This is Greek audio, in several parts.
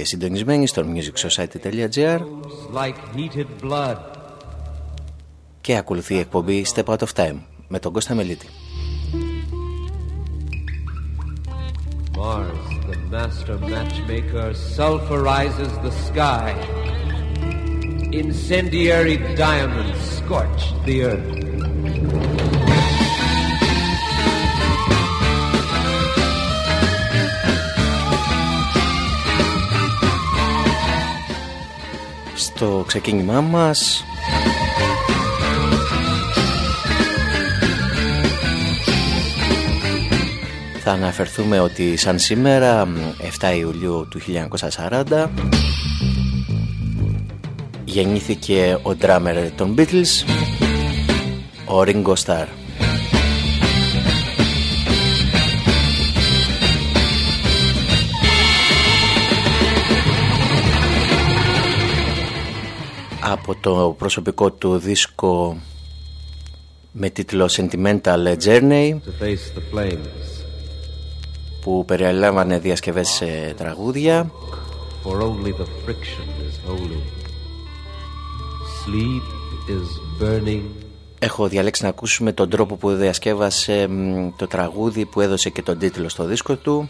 Είστε συντονισμένοι στο musicsociety.gr και ακολουθεί η εκπομπή Step Out of Time με τον Κώστα Μελίτη. Mars, the master matchmaker, sulfurizes the sky. Incendiary diamonds scorch the earth. Στο ξεκίνημά μας. Θα αναφερθούμε ότι σαν σήμερα 7 Ιουλίου του 1940 γεννήθηκε ο ντράμερ των Beatles ο Ringo Starr από το προσωπικό του δίσκο με τίτλο Sentimental Journey που περιέλαβανε διασκευές σε τραγούδια. Έχω διαλέξει να ακούσουμε τον τρόπο που διασκεύασε το τραγούδι που έδωσε και τον τίτλο στο δίσκο του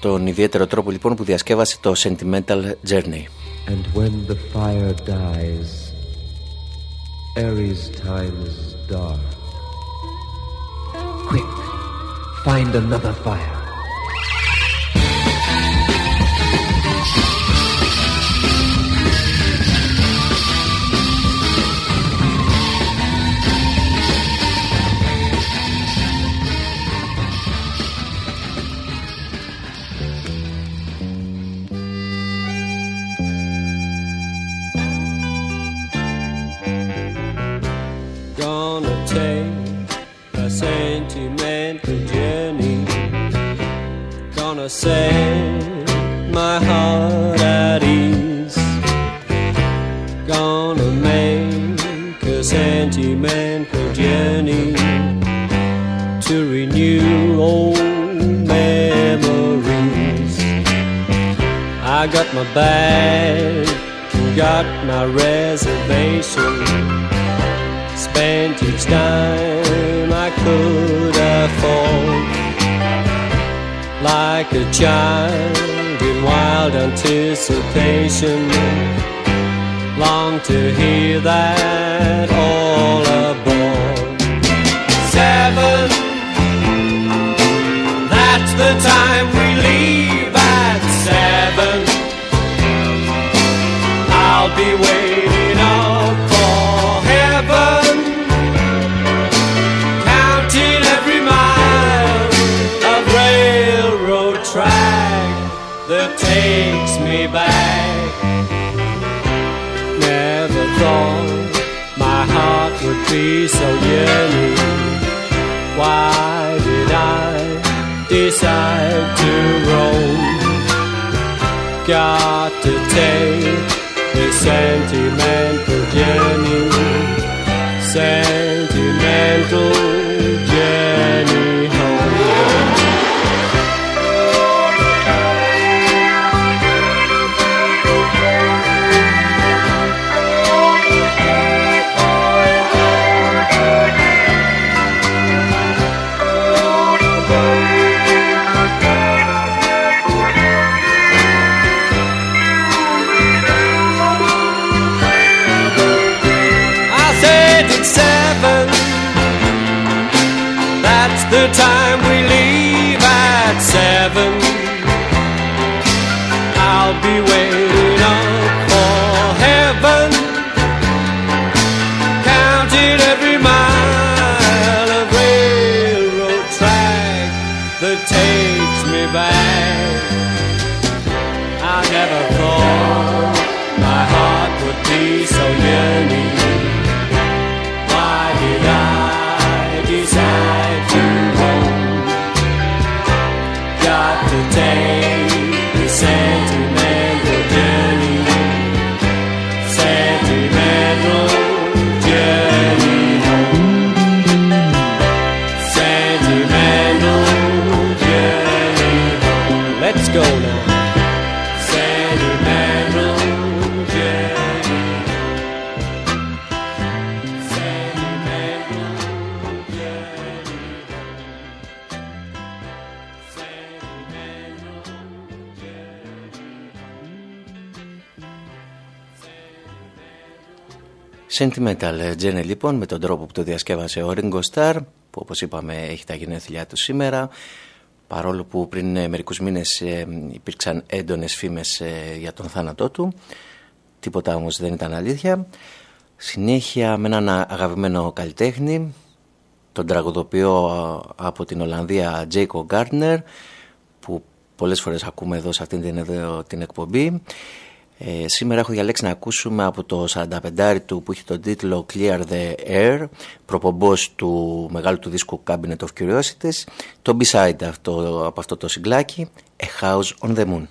τον ιδιαίτερο τρόπο λοιπόν που διασκεύασε το Sentimental Journey. And when the fire dies, Aries time is dark. Quick, find another fire. Set my heart at ease. Gonna make a sentimental journey to renew old memories. I got my bag, got my reservation. Spent each time I could afford like a child in wild anticipation. Long to hear that all aboard. Seven, that's the time be so yearning. Why did I decide to roam. Got to take a sentimental journey. Sentimental Sentimental Journey λοιπόν με τον τρόπο που το διασκεύασε ο Ringo Starr που όπως είπαμε έχει τα γενέθλιά του σήμερα. Παρόλο που πριν ε, μερικούς μήνες ε, υπήρξαν έντονες φήμες ε, για τον θάνατό του τίποτα όμως δεν ήταν αλήθεια. Συνέχεια με έναν αγαπημένο καλλιτέχνη τον τραγουδοποιό από την Ολλανδία Jacob Gardner που πολλές φορές ακούμε εδώ σε αυτήν την, εδώ, την εκπομπή ε, σήμερα έχω διαλέξει να ακούσουμε από το 45 του που έχει τον τίτλο Clear the Air προπομπός του μεγάλου του δίσκου Cabinet of Curiosities. Το B-side αυτό, από αυτό το συγκλάκι A House on the Moon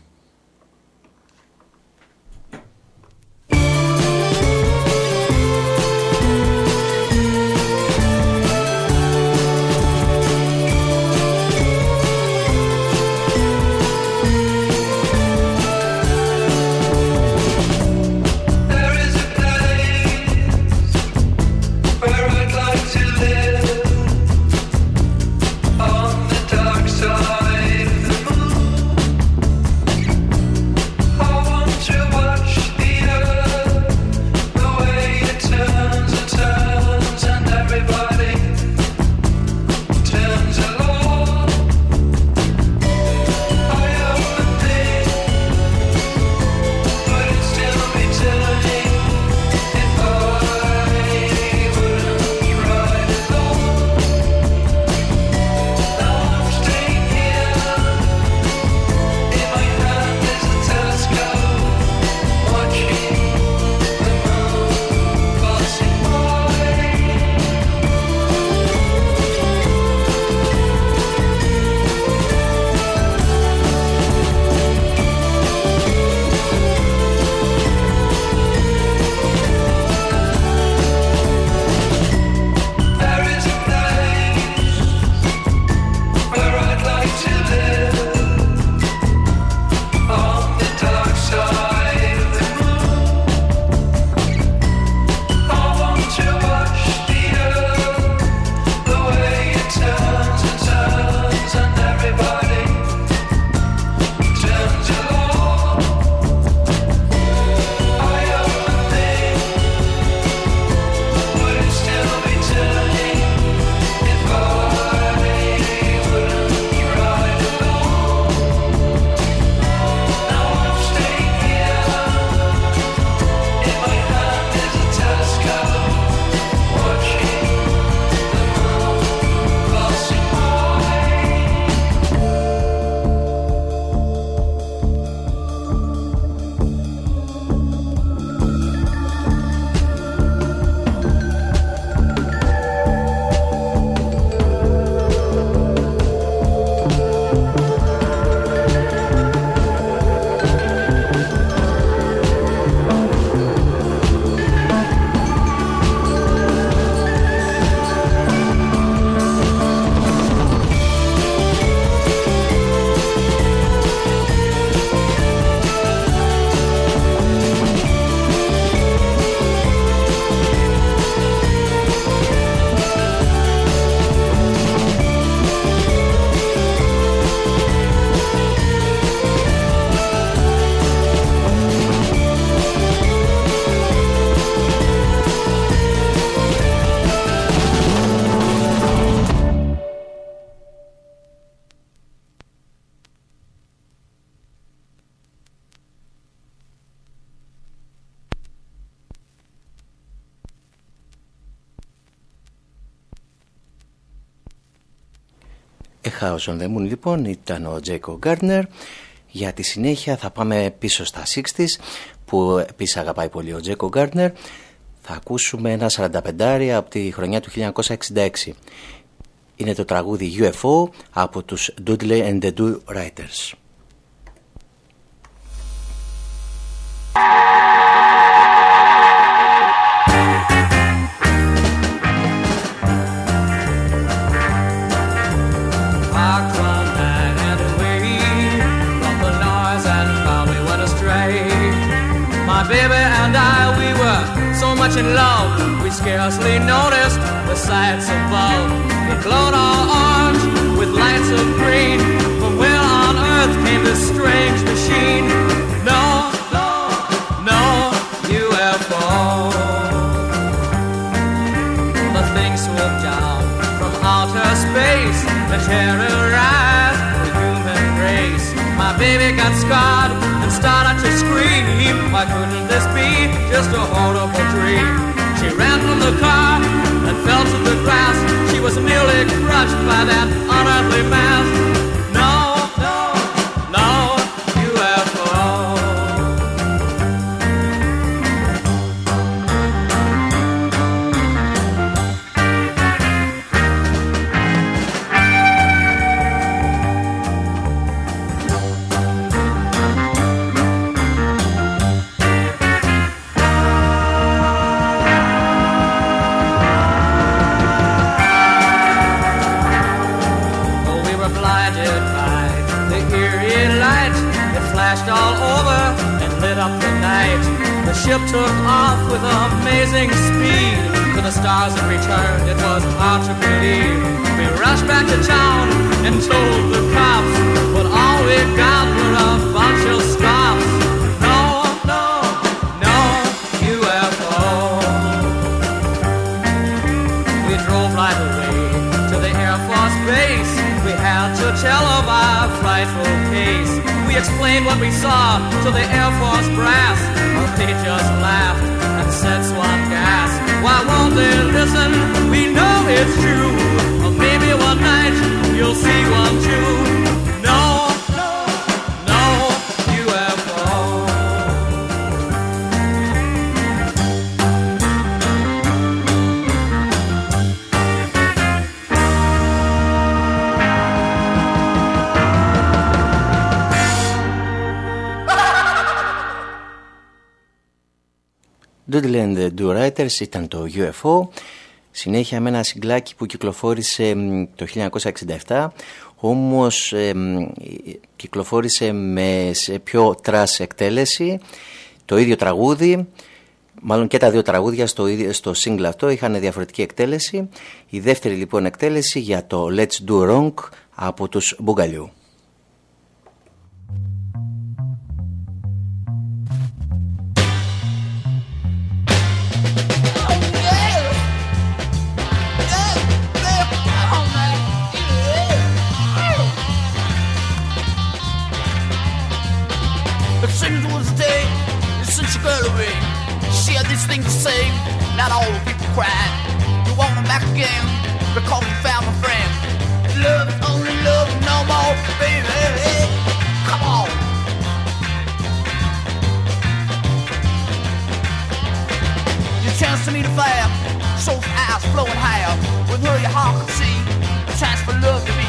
House on the Moon λοιπόν ήταν ο Τζέικο Γκάρνερ. Για τη συνέχεια θα πάμε πίσω στα 60's που επίσης αγαπάει πολύ ο Τζέικο Γκάρνερ. Θα ακούσουμε ένα 45 από τη χρονιά του 1966. Είναι το τραγούδι UFO από τους Doodle and the Do Writers. In love, we scarcely noticed the sights above. It glowed all orange with lights of green. From where on earth came this strange machine? No, no, no UFO. The thing swooped down from outer space to terrorize baby got scarred and started to scream. Why couldn't this be just a horrible dream? She ran from the car and fell to the grass. She was nearly crushed by that unearthly mass. Ship took off with amazing speed. To the stars it returned, it was hard to believe. We rushed back to town and told the cops, but all we got were a bunch of stops. Explained what we saw to the Air Force brass. But they just laughed and said swamp gas. Why won't they listen? We know it's true. Or maybe one night you'll see one too. Doodle and the Do Writers ήταν το UFO. Συνέχεια με ένα συγκλάκι που κυκλοφόρησε μ, το 1967 όμως ε, μ, κυκλοφόρησε με σε πιο τρας εκτέλεση. Το ίδιο τραγούδι μάλλον και τα δύο τραγούδια στο, ίδιο- στο single αυτό είχαν διαφορετική εκτέλεση. Η δεύτερη λοιπόν εκτέλεση για το Let's Do Wrong από τους Μπουγκαλιού say, not all the people cried. You want her back again because you found a friend. Love is only love, no more, baby. Come on. Your chance to meet a fire, soul's eyes flowing higher. With her, your heart can see the chance for love to be.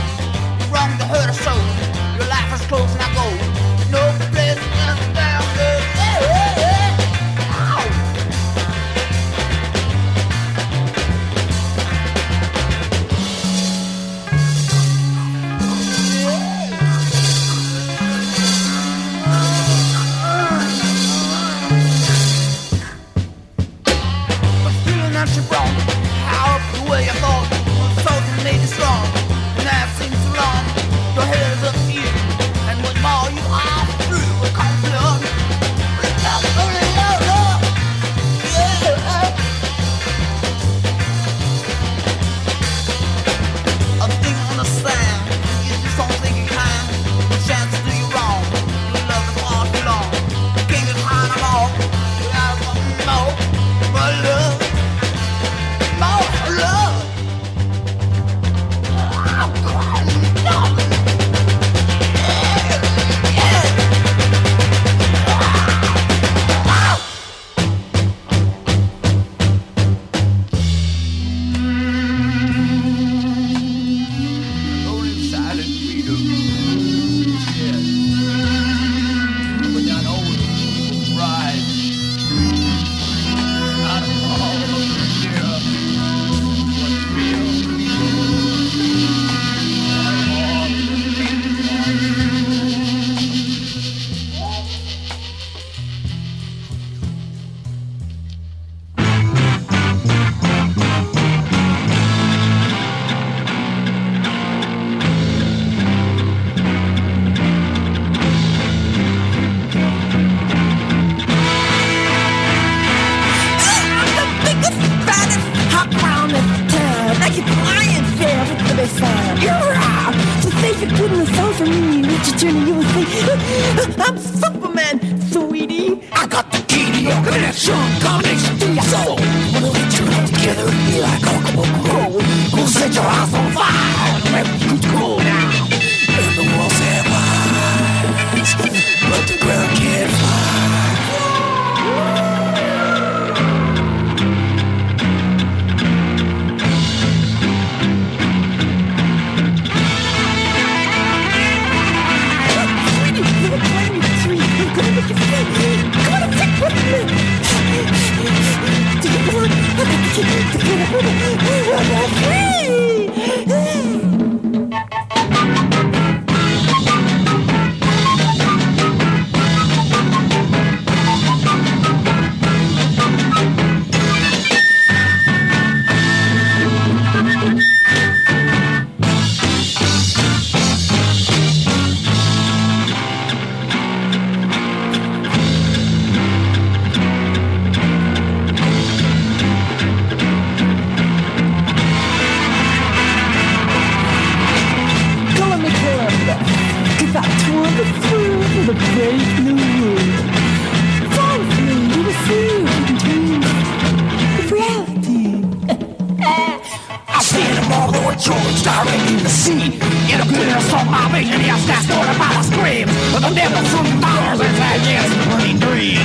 The George, staring in the sea. In a glitter from my vision, yes, that's what about a scream. But the devil from Mars is that yes, burning dream.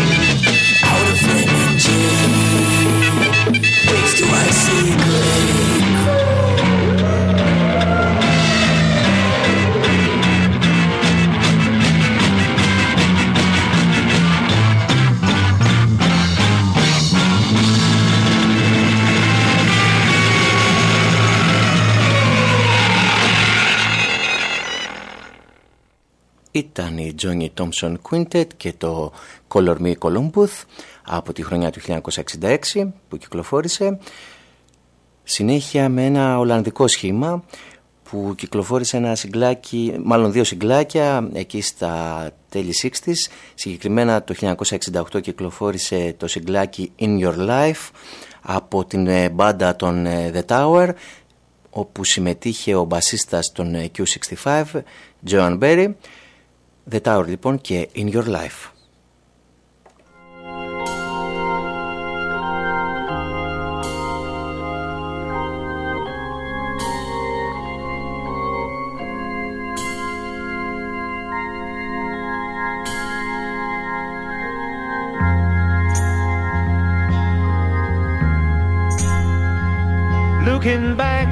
Out of flaming gin, waits to I see gray. Ήταν η Johnny Thompson Quintet και το Color Me Columbus από τη χρονιά του 1966 που κυκλοφόρησε. Συνέχεια με ένα Ολλανδικό σχήμα που κυκλοφόρησε ένα συγκλάκι, μάλλον δύο συγκλάκια εκεί στα τέλη 60's. Συγκεκριμένα το 1968 κυκλοφόρησε το συγκλάκι In Your Life από την ε, μπάντα των ε, The Tower όπου συμμετείχε ο μπασίστας των ε, Q65 Joan Berry The Tower λοιπόν και In Your Life looking back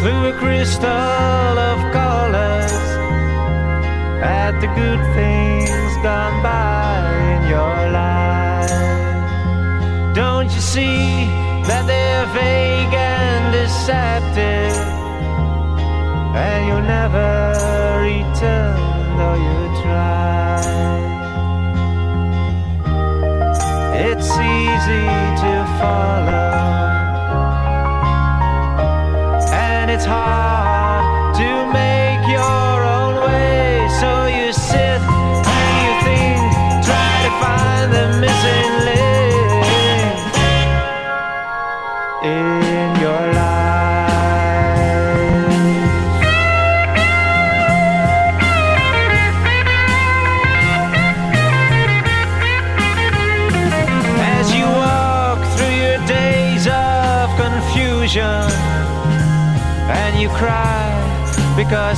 through a crystal of colors at the good things gone by in your life. Don't you see that they're vague and deceptive, and you'll never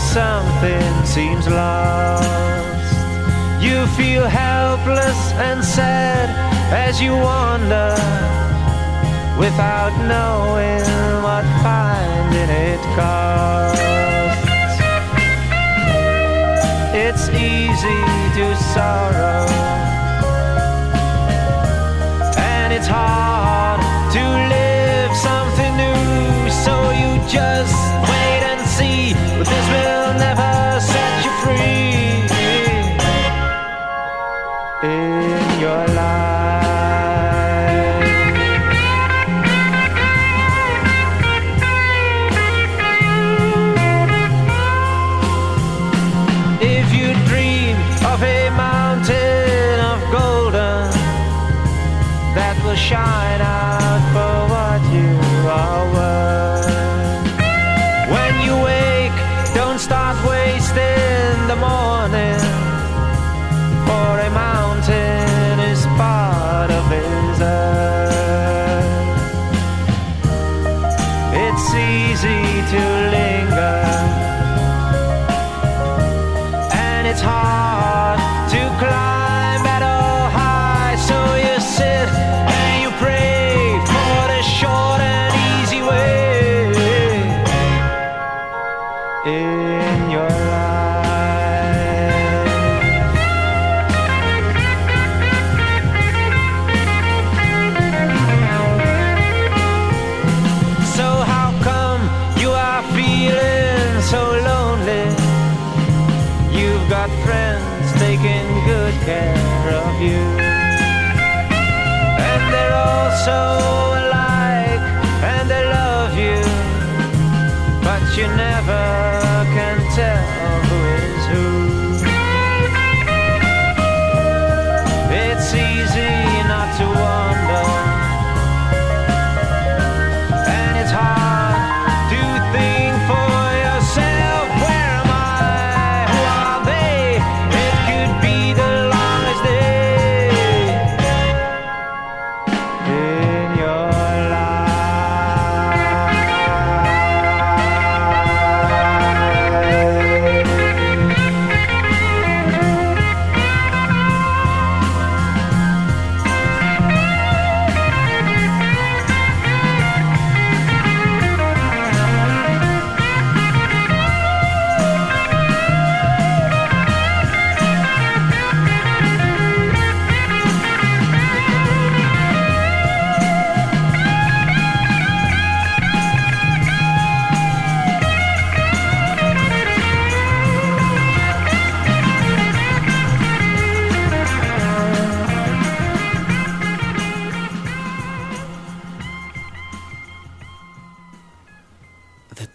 something seems lost. You feel helpless and sad as you wander without knowing what finding it costs. It's easy to sorrow, and it's hard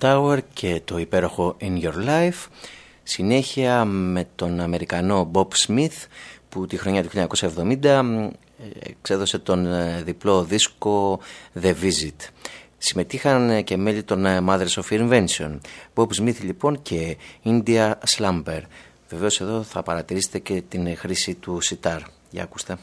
Tower και το υπέροχο In Your Life συνέχεια με τον Αμερικανό Bob Smith που τη χρονιά του 1970 εξέδωσε τον ε, διπλό δίσκο The Visit. Συμμετείχαν ε, και μέλη των ε, Mothers of Invention, Bob Smith λοιπόν και India Slumber. Βεβαίως εδώ θα παρατηρήσετε και την χρήση του σιτάρ. Για ακούστε.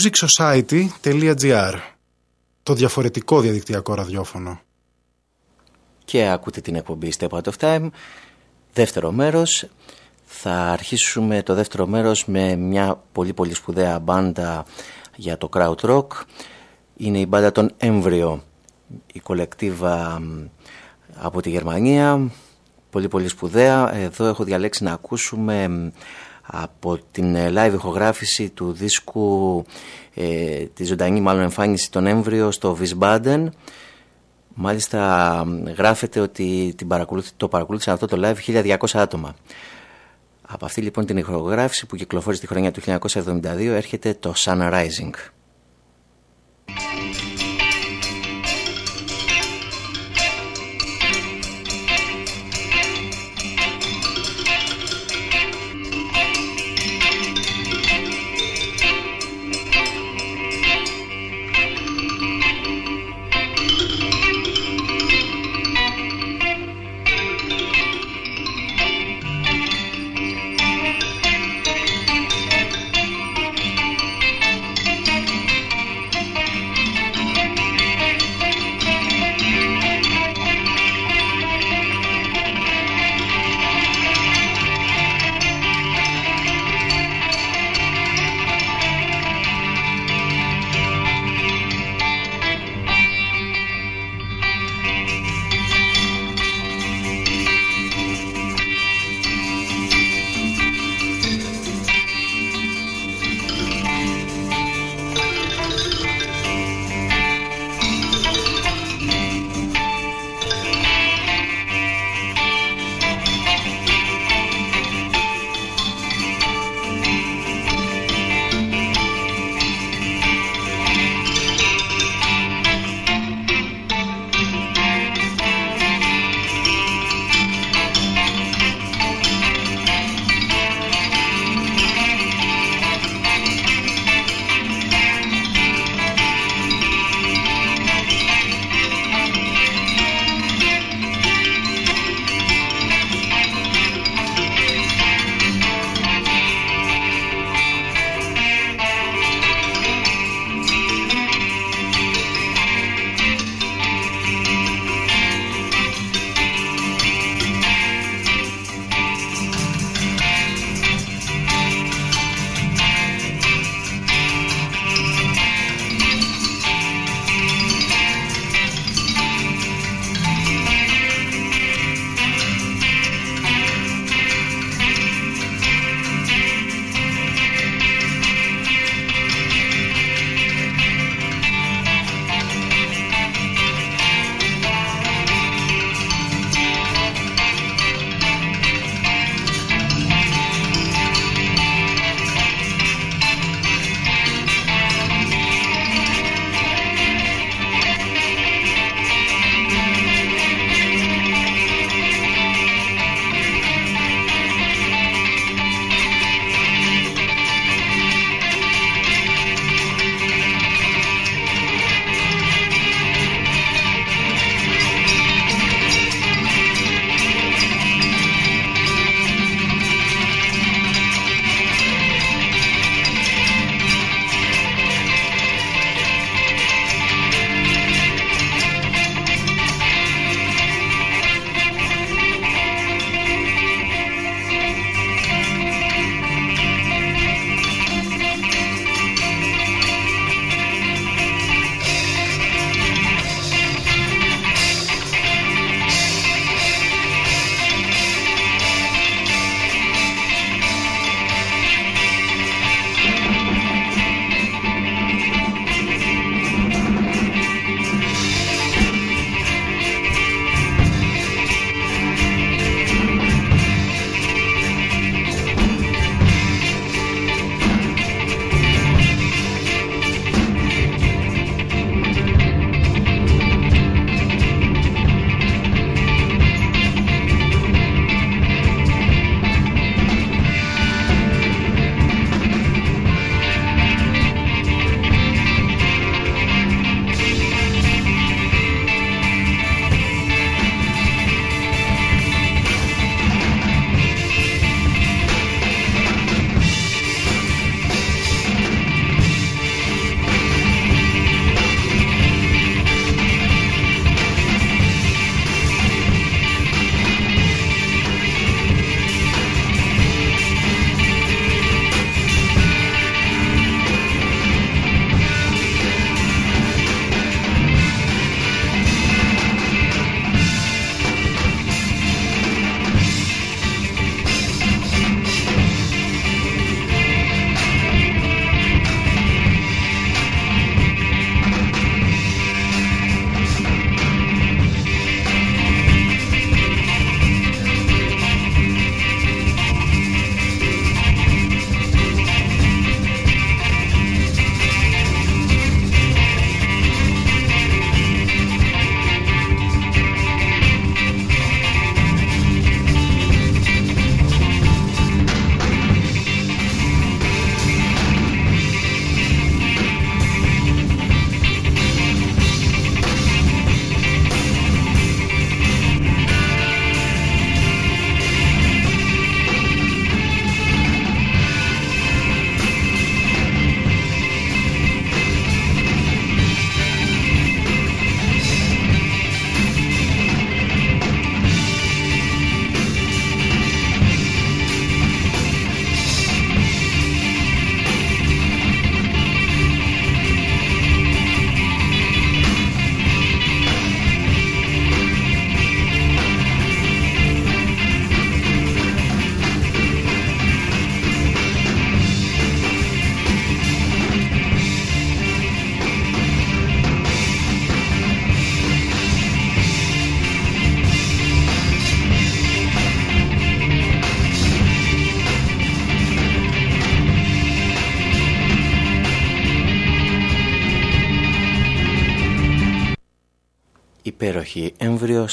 musicsociety.gr Το διαφορετικό διαδικτυακό ραδιόφωνο. Και ακούτε την εκπομπή Step Out of Time. Δεύτερο μέρος. Θα αρχίσουμε το δεύτερο μέρος με μια πολύ πολύ σπουδαία μπάντα για το crowd rock. Είναι η μπάντα των Έμβριο, η κολεκτίβα από τη Γερμανία. Πολύ πολύ σπουδαία. Εδώ έχω διαλέξει να ακούσουμε από την live ηχογράφηση του δίσκου ε, τη ζωντανή μάλλον εμφάνιση τον Έμβριο στο Wiesbaden. Μάλιστα γράφεται ότι την το παρακολούθησαν αυτό το live 1200 άτομα. Από αυτή λοιπόν την ηχογράφηση που κυκλοφόρησε τη χρονιά του 1972 έρχεται το Sun Rising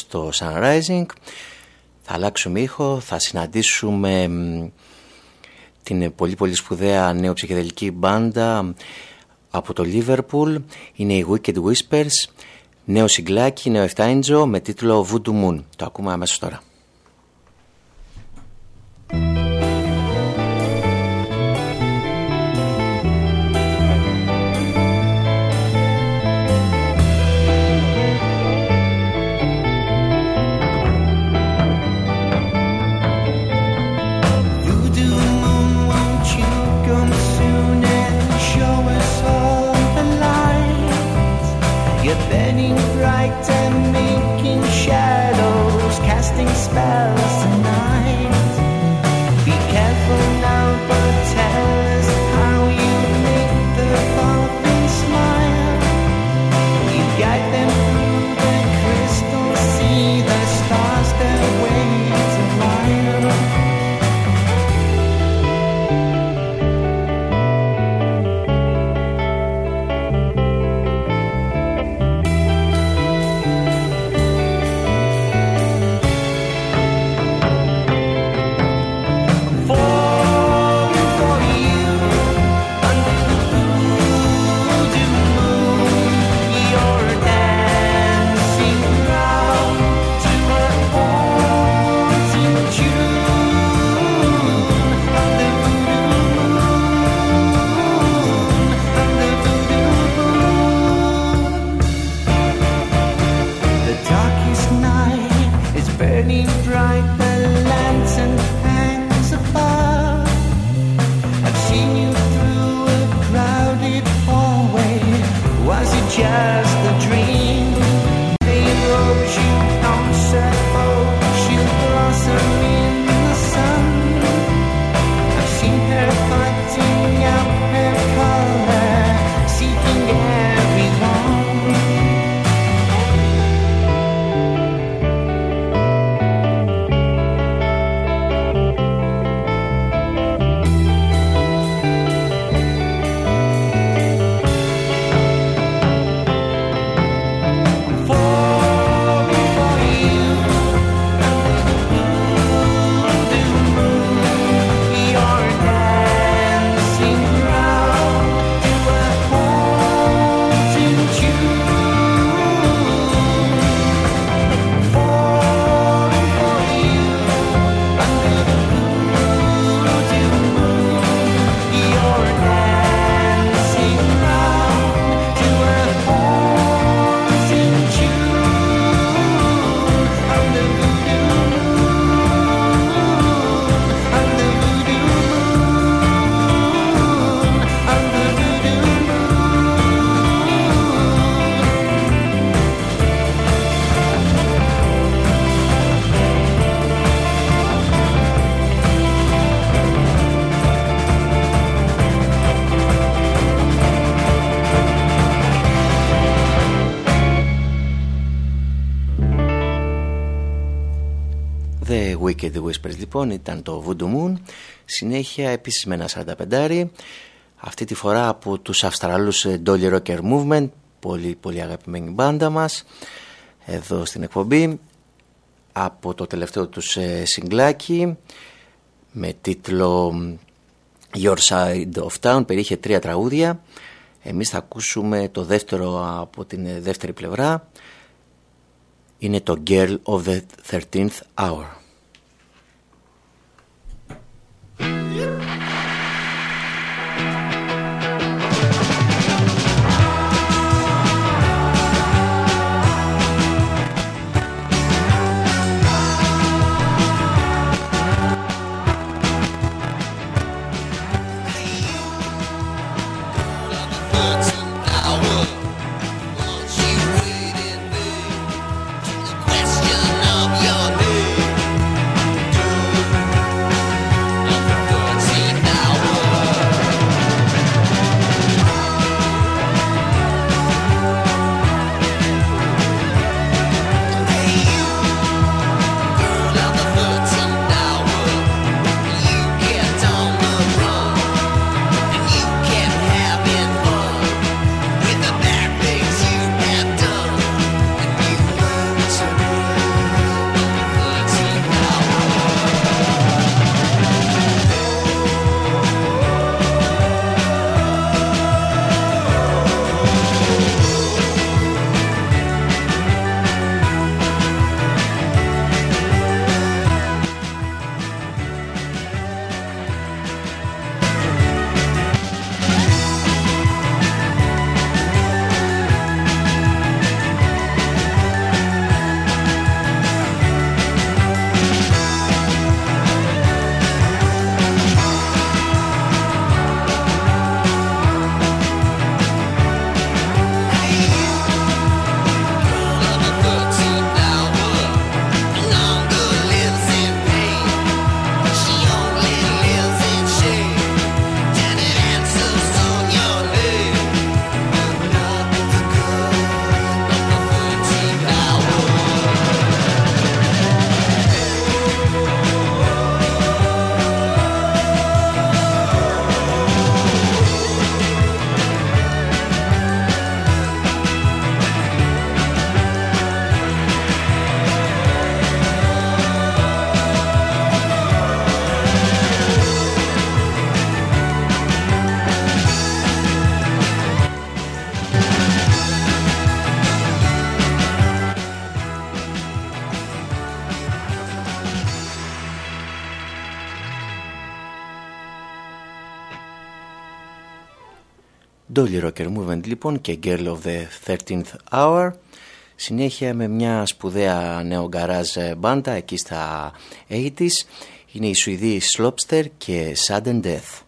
στο Sunrising. Θα αλλάξουμε ήχο, θα συναντήσουμε την πολύ πολύ σπουδαία νεοψυχεδελική μπάντα από το Liverpool. Είναι οι Wicked Whispers, νέο συγκλάκι, νέο εφτάιντζο με τίτλο Voodoo Moon. Το ακούμε αμέσως τώρα. Λοιπόν ήταν το Voodoo Moon συνέχεια επίσης με ένα 45 αυτή τη φορά από τους Αυστραλούς ε, Dolly Rocker Movement πολύ πολύ αγαπημένη μπάντα μας εδώ στην εκπομπή. Από το τελευταίο τους ε, συγκλάκι με τίτλο Your Side of Town περιείχε τρία τραγούδια. Εμείς θα ακούσουμε το δεύτερο από την ε, δεύτερη πλευρά. Είναι το Girl of the 13th Hour Yep. Dolly Rocker Movement λοιπόν και Girl of the 13th Hour. Συνέχεια με μια σπουδαία νεογκαράζ μπάντα εκεί στα 80's είναι η Σουηδή Slopster και Sudden Death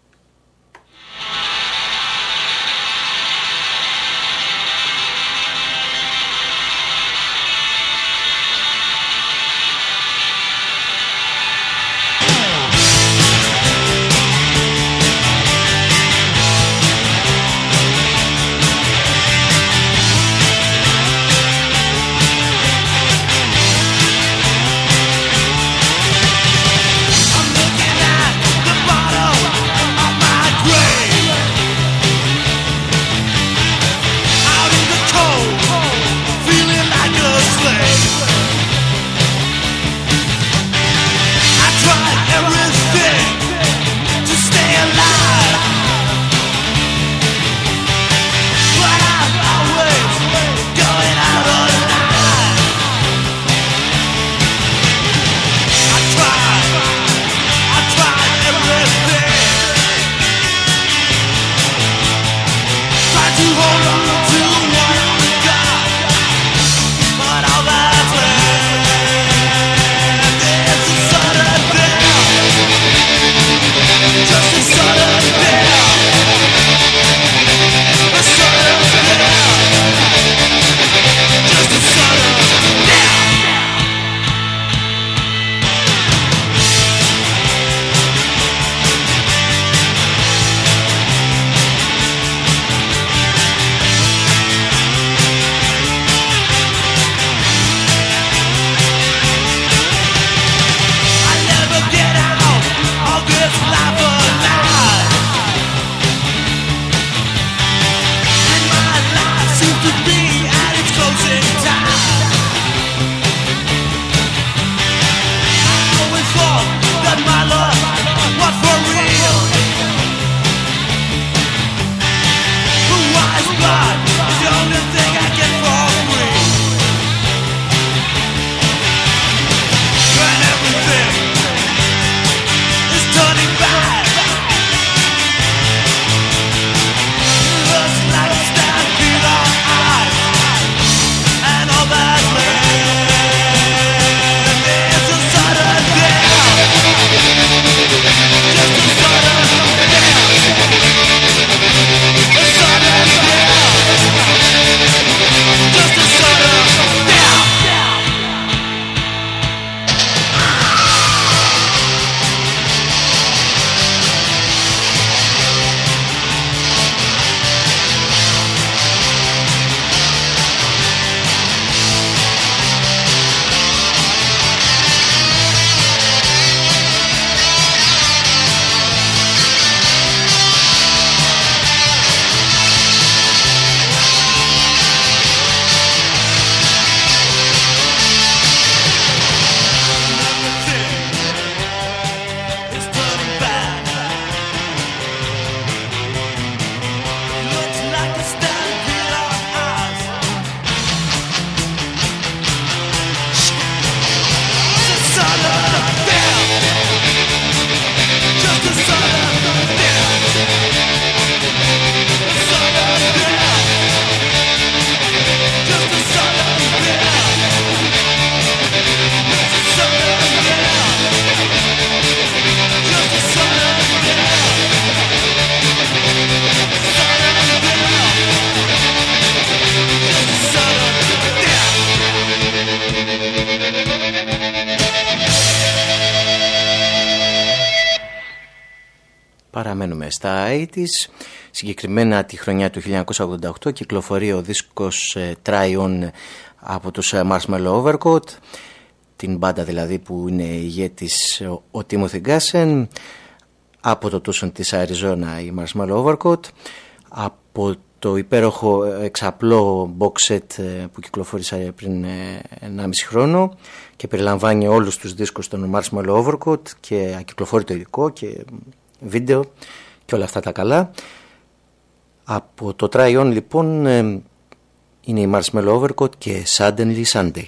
στα 80's, συγκεκριμένα τη χρονιά του 1988 κυκλοφορεί ο δίσκος ε, Try On από τους ε, Marshmallow Overcoat. Την μπάντα δηλαδή που είναι ηγέτης ο Timothy Gassen. Από το τούσον της Αριζόνα η Marshmallow Overcoat. Από το υπέροχο εξαπλό box set ε, που κυκλοφόρησε πριν 1,5 χρόνο και περιλαμβάνει όλους τους δίσκους των Marshmallow Overcoat και κυκλοφορεί το υλικό και βίντεο και όλα αυτά τα καλά. Από το Try On λοιπόν ε, είναι η Marshmallow Overcoat και Suddenly Sunday.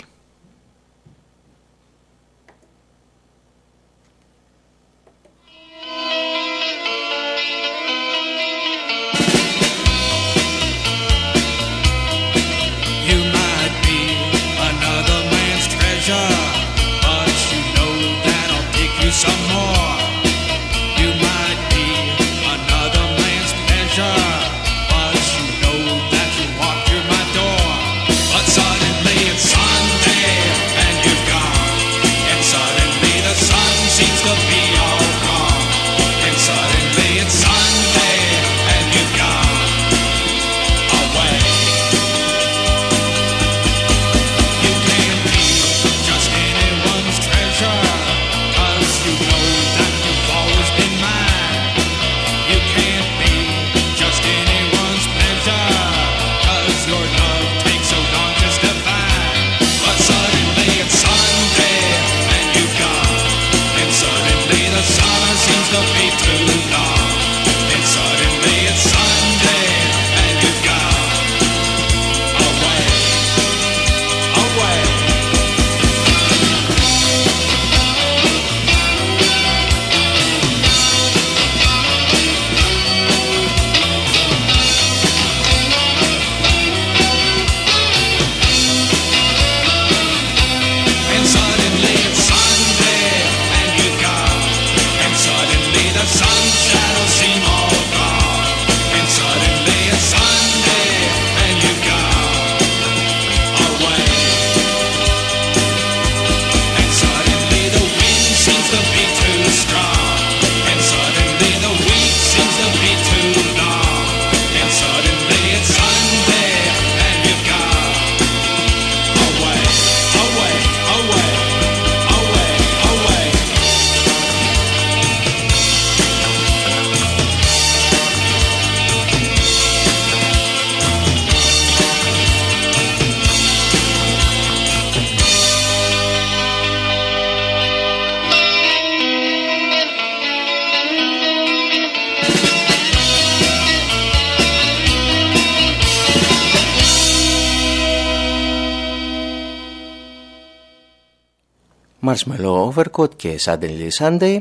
Marshmallow Overcoat και Suddenly Sunday.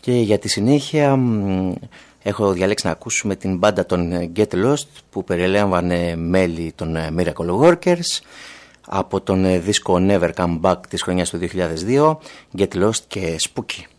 Και για τη συνέχεια έχω διαλέξει να ακούσουμε την μπάντα των Get Lost που περιέλαμβανε μέλη των ε, Miracle Workers από τον ε, δίσκο Never Come Back της χρονιάς του 2002 Get Lost και Spooky.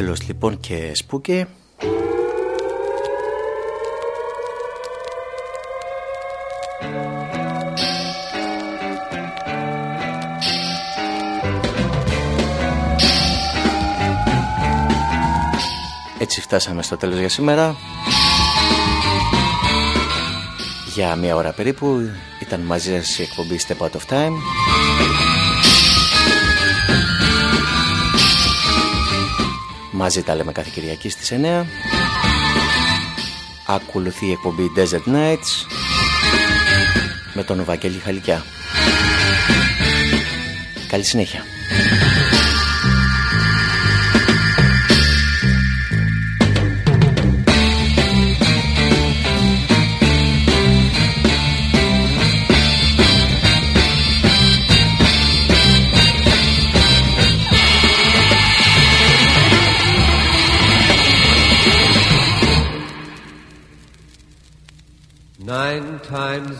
Beatles λοιπόν και σπουκε. Έτσι φτάσαμε στο τέλος για σήμερα Για μία ώρα περίπου ήταν μαζί σας η εκπομπή Step Out of Time Μαζί τα λέμε κάθε Κυριακή στις 9. Ακολουθεί η εκπομπή Desert Nights με τον Βαγγέλη Χαλικιά. Καλή συνέχεια.